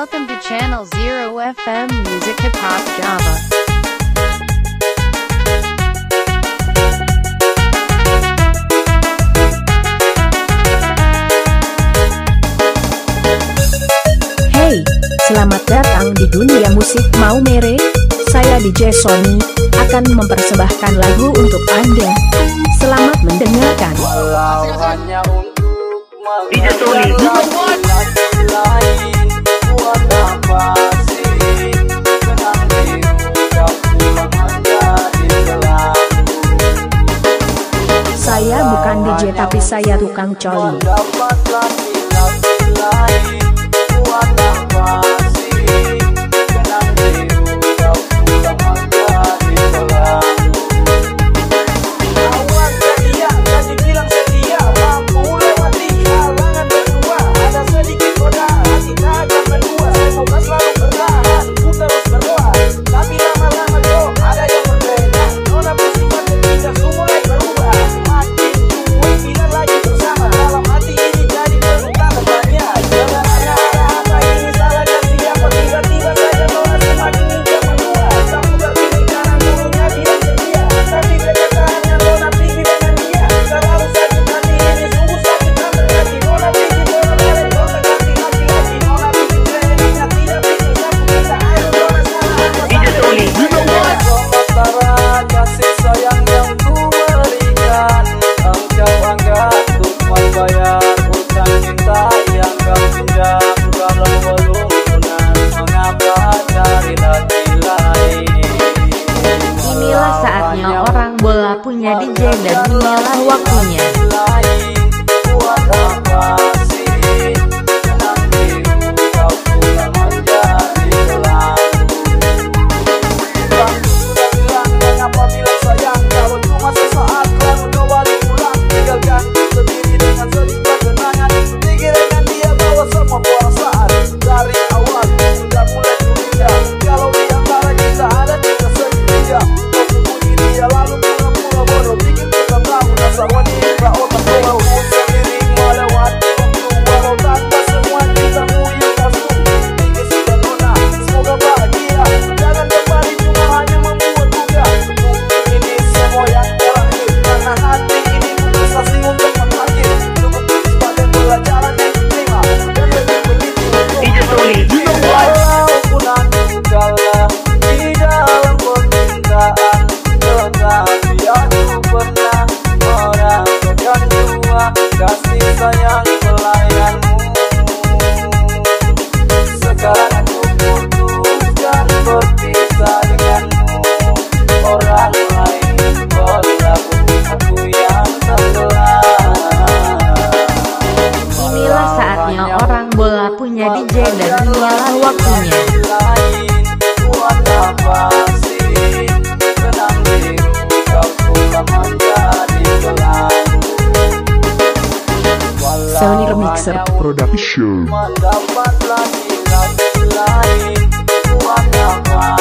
Welcome to channel Zero FM Music Hip Hop Java. Hey, selamat datang di dunia musik mau mere. Saya DJ Sony akan mempersembahkan lagu untuk Anda. Selamat mendengarkan. Walau hanya untuk DJ Sony. tapi saya tukang coli. Inilah waktunya. punya orang, bola punya DJ dan punyalah waktunya. Sony Remixer Production. Mendapatlah lain, buat apa?